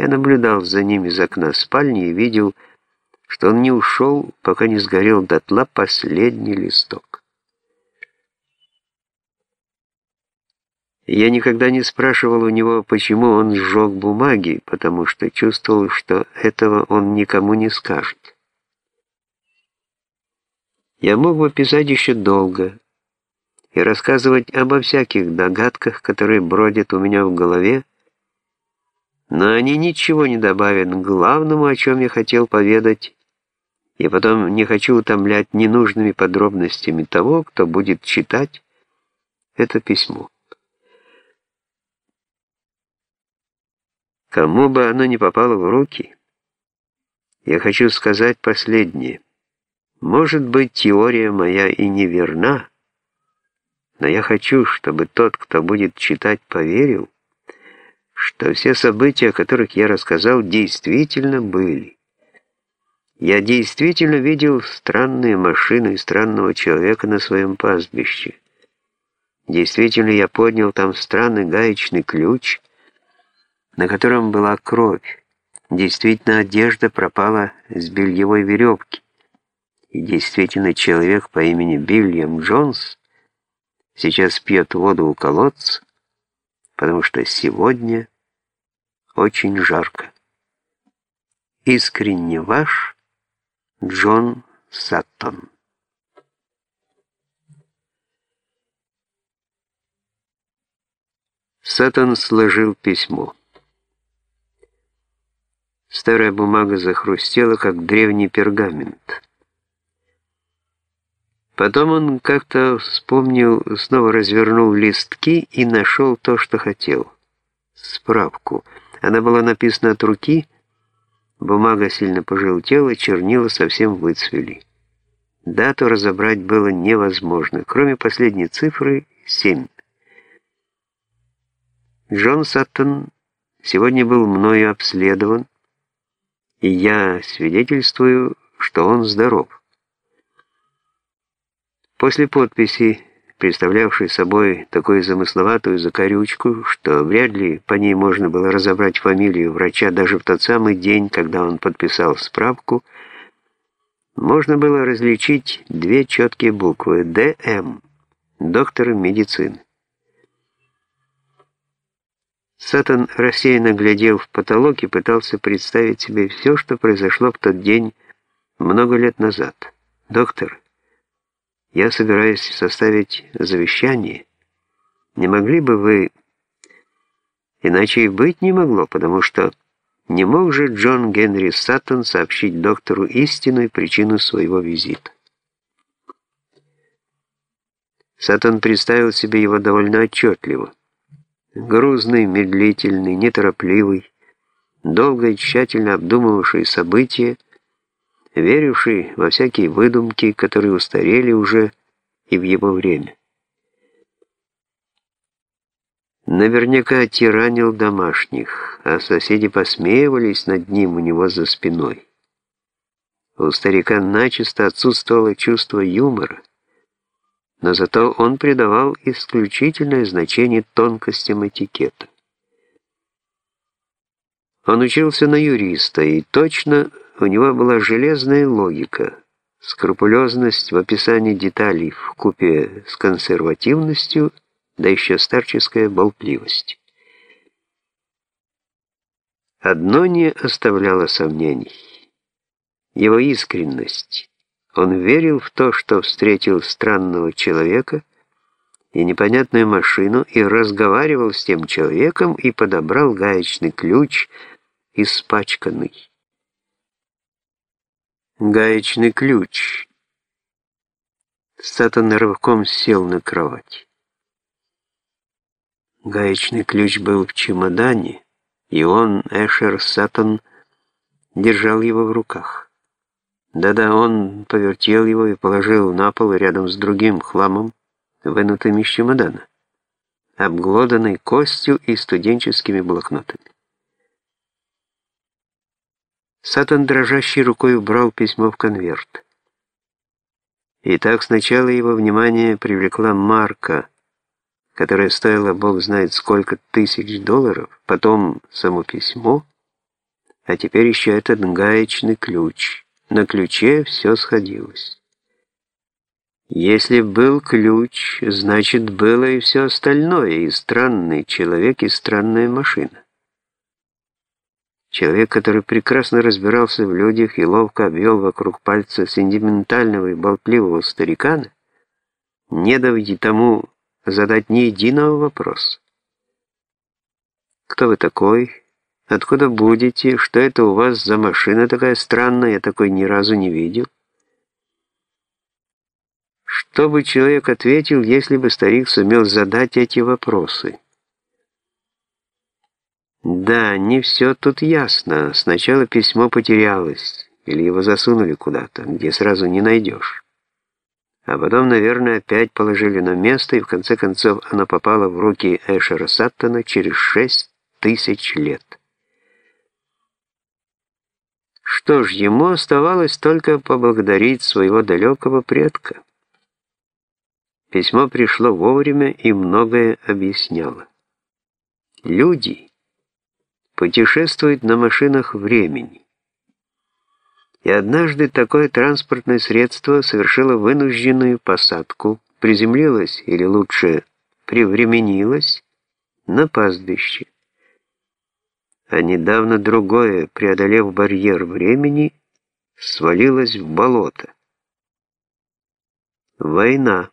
Я наблюдал за ним из окна спальни и видел, что он не ушел, пока не сгорел дотла последний листок. Я никогда не спрашивал у него, почему он сжег бумаги, потому что чувствовал, что этого он никому не скажет. Я мог бы писать еще долго и рассказывать обо всяких догадках, которые бродят у меня в голове, но они ничего не добавят к главному, о чем я хотел поведать, и потом не хочу утомлять ненужными подробностями того, кто будет читать это письмо. Кому бы оно ни попало в руки, я хочу сказать последнее. Может быть, теория моя и неверна, но я хочу, чтобы тот, кто будет читать, поверил, что все события, о которых я рассказал, действительно были. Я действительно видел странные машины и странного человека на своем пастбище. Действительно, я поднял там странный гаечный ключ, на котором была кровь. Действительно, одежда пропала с бельевой веревки. И действительно, человек по имени Бильям Джонс сейчас пьет воду у колодца, потому что сегодня очень жарко. Искренне ваш Джон Саттон. Саттон сложил письмо. Старая бумага захрустела, как древний пергамент. Потом он как-то вспомнил, снова развернул листки и нашел то, что хотел. Справку. Она была написана от руки, бумага сильно пожелтела, чернила совсем выцвели. Дату разобрать было невозможно, кроме последней цифры — 7. Джон Саттон сегодня был мною обследован, и я свидетельствую, что он здоров. После подписи, представлявшей собой такую замысловатую закорючку, что вряд ли по ней можно было разобрать фамилию врача даже в тот самый день, когда он подписал справку, можно было различить две четкие буквы «ДМ» — доктор медицины. Сатан рассеянно глядел в потолок и пытался представить себе все, что произошло в тот день много лет назад. «Доктор», я собираюсь составить завещание. Не могли бы вы... Иначе и быть не могло, потому что не мог же Джон Генри Саттон сообщить доктору истинную причину своего визита. Саттон представил себе его довольно отчетливо. Грузный, медлительный, неторопливый, долго и тщательно обдумывавший события, веривший во всякие выдумки, которые устарели уже и в его время. Наверняка тиранил домашних, а соседи посмеивались над ним у него за спиной. У старика начисто отсутствовало чувство юмора, но зато он придавал исключительное значение тонкостям этикета. Он учился на юриста и точно у него была железная логика, скрупулезность в описании деталей в купе с консервативностью, да еще старческая болтливость. Одно не оставляло сомнений. Его искренность. Он верил в то, что встретил странного человека и непонятную машину, и разговаривал с тем человеком, и подобрал гаечный ключ, испачканный. Гаечный ключ. Сатан рывком сел на кровать. Гаечный ключ был в чемодане, и он, Эшер Сатан, держал его в руках. Да-да, он повертел его и положил на пол рядом с другим хламом, вынутым из чемодана, обглоданной костью и студенческими блокнотами. Сатан дрожащей рукой убрал письмо в конверт. И так сначала его внимание привлекла марка, которая стоила бог знает сколько тысяч долларов, потом само письмо, А теперь еще этот гаечный ключ. На ключе все сходилось. Если был ключ, значит, было и все остальное, и странный человек, и странная машина. Человек, который прекрасно разбирался в людях и ловко обвел вокруг пальца сентиментального и болтливого старикана, не дав тому задать ни единого вопроса. «Кто вы такой? Откуда будете? Что это у вас за машина такая странная? Я такой ни разу не видел». Что бы человек ответил, если бы старик сумел задать эти вопросы? Да, не все тут ясно. Сначала письмо потерялось, или его засунули куда-то, где сразу не найдешь. А потом, наверное, опять положили на место, и в конце концов оно попало в руки Эшера Саттона через шесть тысяч лет. Что ж, ему оставалось только поблагодарить своего далекого предка. Письмо пришло вовремя и многое объясняло. Люди путешествуют на машинах времени. И однажды такое транспортное средство совершило вынужденную посадку, приземлилось, или лучше, привременилось, на пастбище. А недавно другое, преодолев барьер времени, свалилось в болото. Война.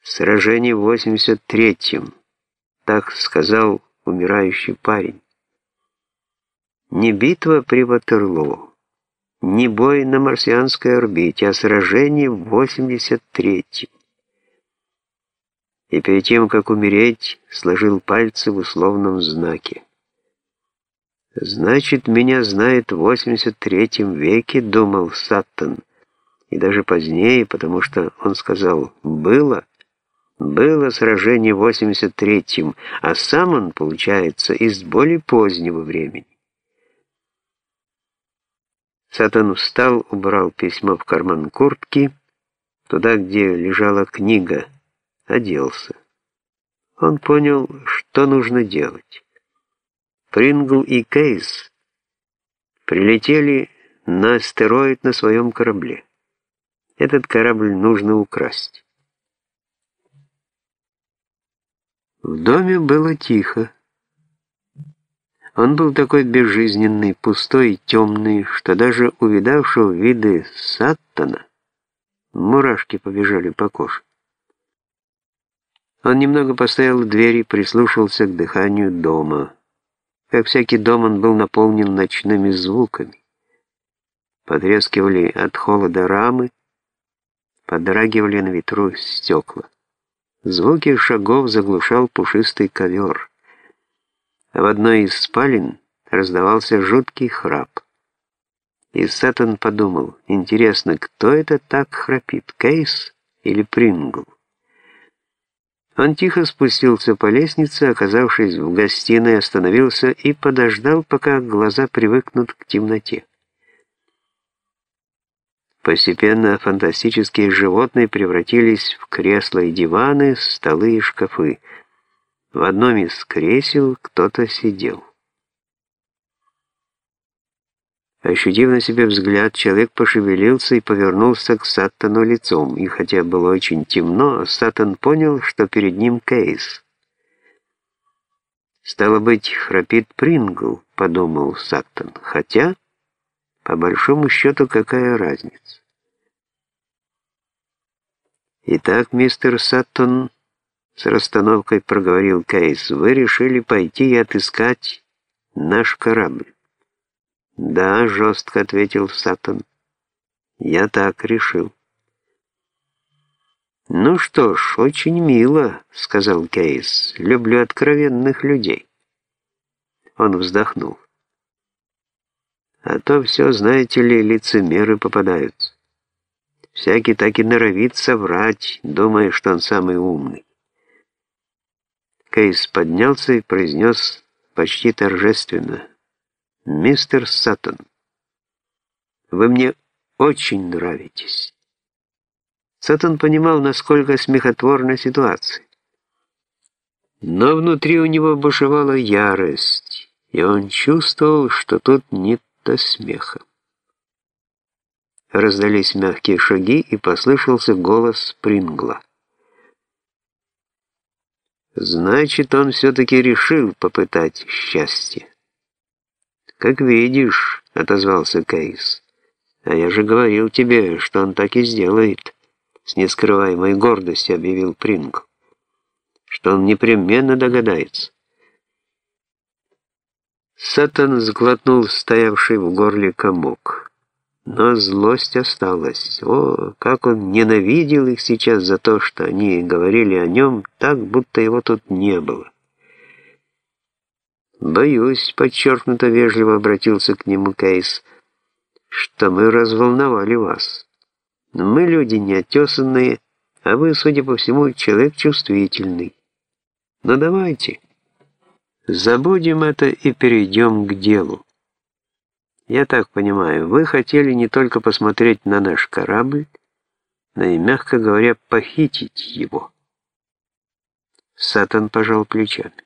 Сражение в 83-м, так сказал умирающий парень. Не битва при Ватерлоо, не бой на марсианской орбите, а сражение в 83-м. И перед тем, как умереть, сложил пальцы в условном знаке. «Значит, меня знает в 83 веке», — думал Саттон, и даже позднее, потому что он сказал «было», было сражение в 83-м, а сам он, получается, из более позднего времени. Сатан встал, убрал письмо в карман куртки, туда, где лежала книга, оделся. Он понял, что нужно делать. Прингл и Кейс прилетели на астероид на своем корабле. Этот корабль нужно украсть. В доме было тихо. Он был такой безжизненный, пустой темный, что даже увидавшего виды Саттона мурашки побежали по коже. Он немного постоял у двери, прислушался к дыханию дома. Как всякий дом, он был наполнен ночными звуками. Потрескивали от холода рамы, подрагивали на ветру стекла. Звуки шагов заглушал пушистый ковер. А в одной из спален раздавался жуткий храп. И Сатан подумал, интересно, кто это так храпит, Кейс или Прингл? Он тихо спустился по лестнице, оказавшись в гостиной, остановился и подождал, пока глаза привыкнут к темноте. Постепенно фантастические животные превратились в кресла и диваны, столы и шкафы. В одном из кресел кто-то сидел. Ощутив на себе взгляд, человек пошевелился и повернулся к Саттану лицом, и хотя было очень темно, Саттан понял, что перед ним Кейс. «Стало быть, храпит Прингл», — подумал Саттон, хотя... По большому счету, какая разница? Итак, мистер Саттон, с расстановкой проговорил Кейс, вы решили пойти и отыскать наш корабль. Да, жестко ответил Саттон. Я так решил. «Ну что ж, очень мило», — сказал Кейс. «Люблю откровенных людей». Он вздохнул. А то все, знаете ли, лицемеры попадаются. Всякий так и норовит соврать, думая, что он самый умный. Кейс поднялся и произнес почти торжественно. «Мистер Саттон, вы мне очень нравитесь». Саттон понимал, насколько смехотворна ситуация. Но внутри у него бушевала ярость и он чувствовал, что тут не до смеха. Раздались мягкие шаги, и послышался голос Прингла. Значит, он все-таки решил попытать счастье. «Как видишь», — отозвался Кейс. «А я же говорил тебе, что он так и сделает», — с нескрываемой гордостью объявил Прингл. «Что он непременно догадается». Сатан сглотнул стоявший в горле комок. Но злость осталась. О, как он ненавидел их сейчас за то, что они говорили о нем так, будто его тут не было. «Боюсь», — подчеркнуто вежливо обратился к нему Кейс, — «что мы разволновали вас. Мы люди неотесанные, а вы, судя по всему, человек чувствительный. Но давайте, забудем это и перейдем к делу. Я так понимаю, вы хотели не только посмотреть на наш корабль, но и, мягко говоря, похитить его. Сатан пожал плечами.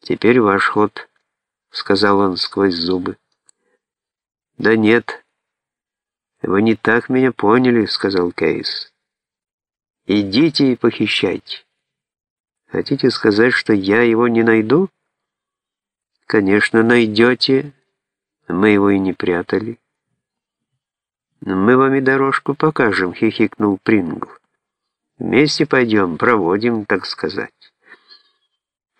«Теперь ваш ход», — сказал он сквозь зубы. «Да нет, вы не так меня поняли», — сказал Кейс. «Идите и похищайте. Хотите сказать, что я его не найду?» «Конечно, найдете», мы его и не прятали. Мы вам и дорожку покажем, хихикнул Прингл. Вместе пойдем, проводим, так сказать.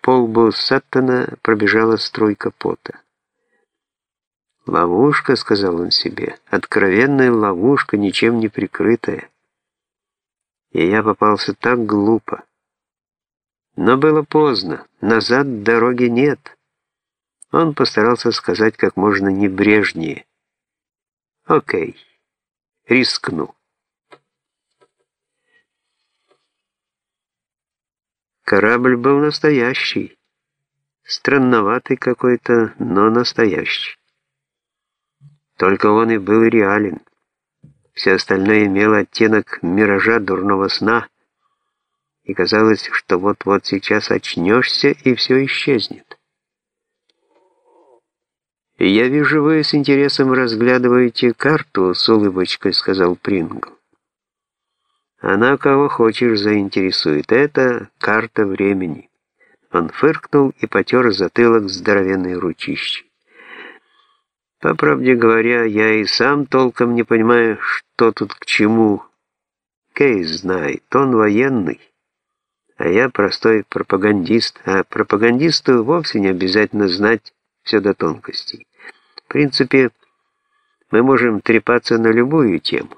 По лбу Саттона пробежала струйка пота. «Ловушка», — сказал он себе, — «откровенная ловушка, ничем не прикрытая». И я попался так глупо. Но было поздно, назад дороги нет. Он постарался сказать как можно небрежнее. «Окей, рискну». Корабль был настоящий. Странноватый какой-то, но настоящий. Только он и был реален. Все остальное имело оттенок миража дурного сна, и казалось, что вот-вот сейчас очнешься, и все исчезнет. «Я вижу, вы с интересом разглядываете карту», — с улыбочкой сказал Прингл. «Она кого хочешь заинтересует. Это карта времени». Он фыркнул и потер затылок здоровенной ручищей. По правде говоря, я и сам толком не понимаю, что тут к чему. Кейс знает, он военный, а я простой пропагандист, а пропагандисту вовсе не обязательно знать все до тонкостей. В принципе, мы можем трепаться на любую тему.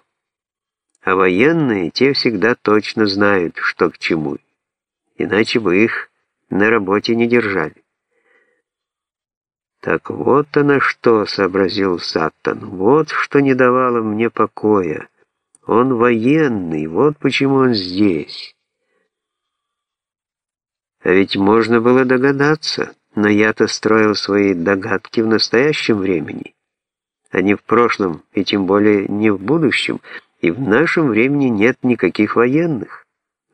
А военные, те всегда точно знают, что к чему. Иначе бы их на работе не держали. «Так вот оно что», — сообразил Саттон, — «вот что не давало мне покоя. Он военный, вот почему он здесь». А ведь можно было догадаться. Но я-то строил свои догадки в настоящем времени, а не в прошлом, и тем более не в будущем, и в нашем времени нет никаких военных.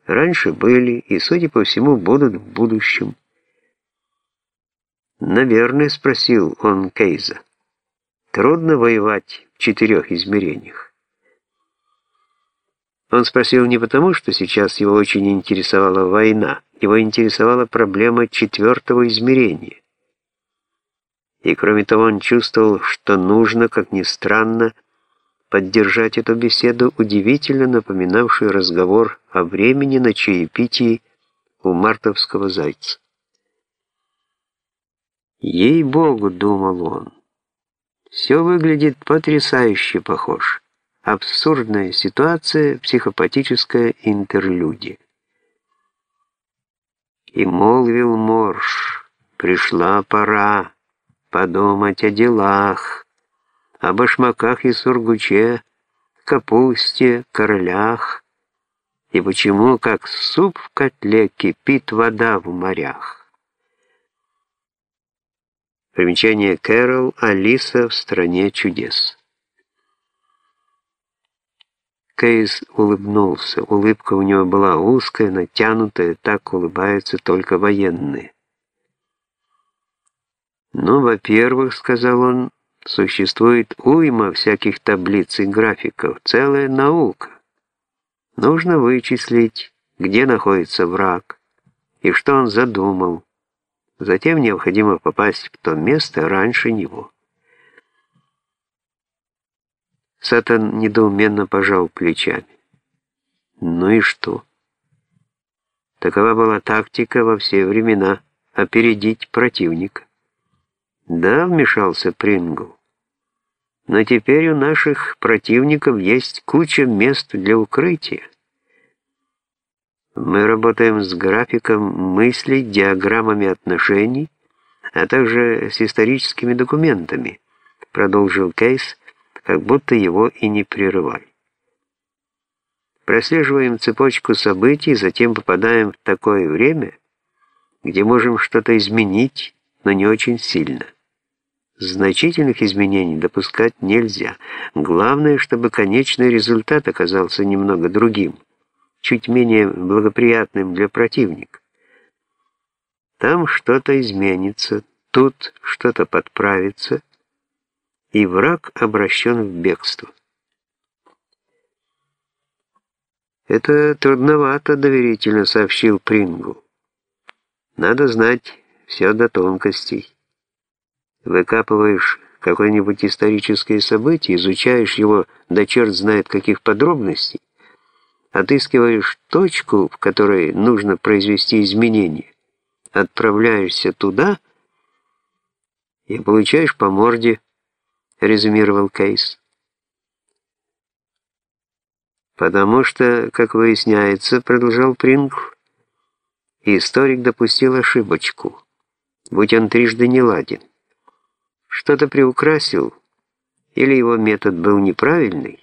Раньше были, и, судя по всему, будут в будущем. «Наверное», — спросил он Кейза. «Трудно воевать в четырех измерениях». Он спросил не потому, что сейчас его очень интересовала война, его интересовала проблема четвертого измерения. И кроме того, он чувствовал, что нужно, как ни странно, поддержать эту беседу, удивительно напоминавшую разговор о времени на чаепитии у мартовского зайца. «Ей-богу», — думал он, — «все выглядит потрясающе похоже. Абсурдная ситуация, психопатическая интерлюдия». И молвил Морж, пришла пора подумать о делах, о башмаках и сургуче, капусте, королях, и почему, как суп в котле, кипит вода в морях. Примечание Кэрол «Алиса в стране чудес». Кейс улыбнулся. Улыбка у него была узкая, натянутая, так улыбаются только военные. «Ну, во-первых, — сказал он, — существует уйма всяких таблиц и графиков, целая наука. Нужно вычислить, где находится враг и что он задумал. Затем необходимо попасть в то место раньше него». Сатан недоуменно пожал плечами. «Ну и что?» Такова была тактика во все времена — опередить противника. Да, вмешался Прингл. Но теперь у наших противников есть куча мест для укрытия. Мы работаем с графиком мыслей, диаграммами отношений, а также с историческими документами, продолжил Кейс, как будто его и не прерывали. Прослеживаем цепочку событий, затем попадаем в такое время, где можем что-то изменить, но не очень сильно. Значительных изменений допускать нельзя. Главное, чтобы конечный результат оказался немного другим, чуть менее благоприятным для противника. Там что-то изменится, тут что-то подправится, и враг обращен в бегство. «Это трудновато», — доверительно сообщил Прингл. «Надо знать все до тонкостей. Выкапываешь какое-нибудь историческое событие, изучаешь его до черт знает каких подробностей, отыскиваешь точку, в которой нужно произвести изменения, отправляешься туда и получаешь по морде», — резюмировал Кейс. Потому что, как выясняется, продолжал Прингл, историк допустил ошибочку, будь он трижды не ладен. Что-то приукрасил, или его метод был неправильный,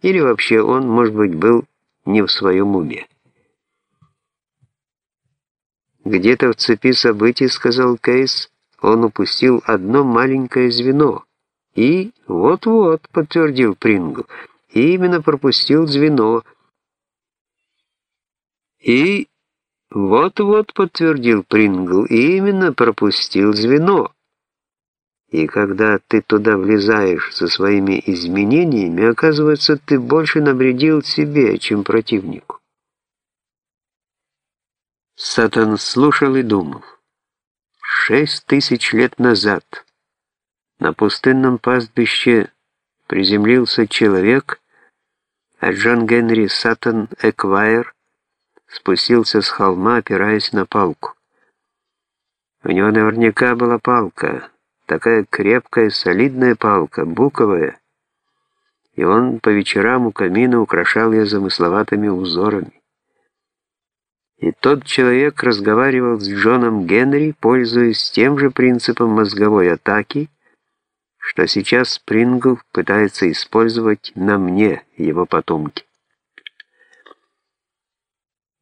или вообще он, может быть, был не в своем уме. Где-то в цепи событий, сказал Кейс, он упустил одно маленькое звено. И вот-вот, подтвердил Прингл, именно пропустил звено. И вот-вот подтвердил Прингл, именно пропустил звено. И когда ты туда влезаешь со своими изменениями, оказывается, ты больше навредил себе, чем противнику. Сатан слушал и думал. Шесть тысяч лет назад на пустынном пастбище приземлился человек, а Джон Генри Саттон Эквайр спустился с холма, опираясь на палку. У него наверняка была палка, такая крепкая, солидная палка, буковая, и он по вечерам у камина украшал ее замысловатыми узорами. И тот человек разговаривал с Джоном Генри, пользуясь тем же принципом мозговой атаки, что сейчас Спрингл пытается использовать на мне его потомки.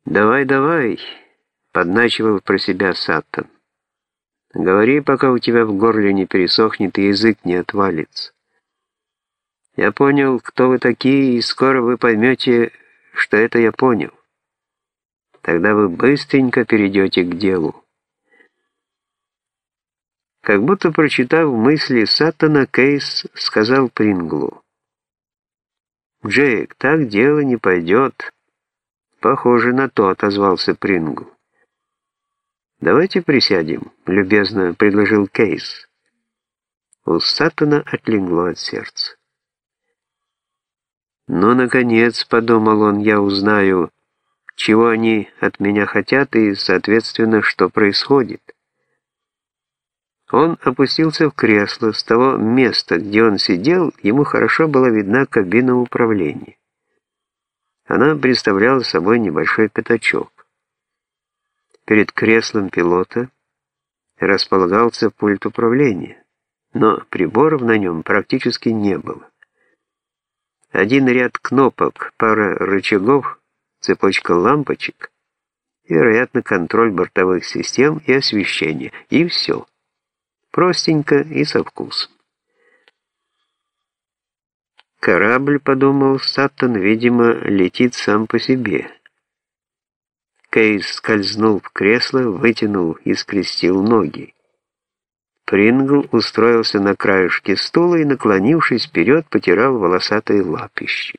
«Давай, давай», — подначивал про себя Саттон. «Говори, пока у тебя в горле не пересохнет и язык не отвалится. Я понял, кто вы такие, и скоро вы поймете, что это я понял. Тогда вы быстренько перейдете к делу». Как будто прочитав мысли Саттона, Кейс сказал Принглу. «Джейк, так дело не пойдет». «Похоже на то», — отозвался Прингл. «Давайте присядем», — любезно предложил Кейс. У Саттона отлегло от сердца. «Ну, наконец», — подумал он, — «я узнаю, чего они от меня хотят и, соответственно, что происходит». Он опустился в кресло. С того места, где он сидел, ему хорошо была видна кабина управления. Она представляла собой небольшой пятачок. Перед креслом пилота располагался пульт управления, но приборов на нем практически не было. Один ряд кнопок, пара рычагов, цепочка лампочек, вероятно, контроль бортовых систем и освещение, и все. Простенько и со. Корабль, подумал Саттон, видимо, летит сам по себе. Кейс скользнул в кресло, вытянул и скрестил ноги. Прингл устроился на краешке стула и, наклонившись вперед, потирал волосатые лапищи.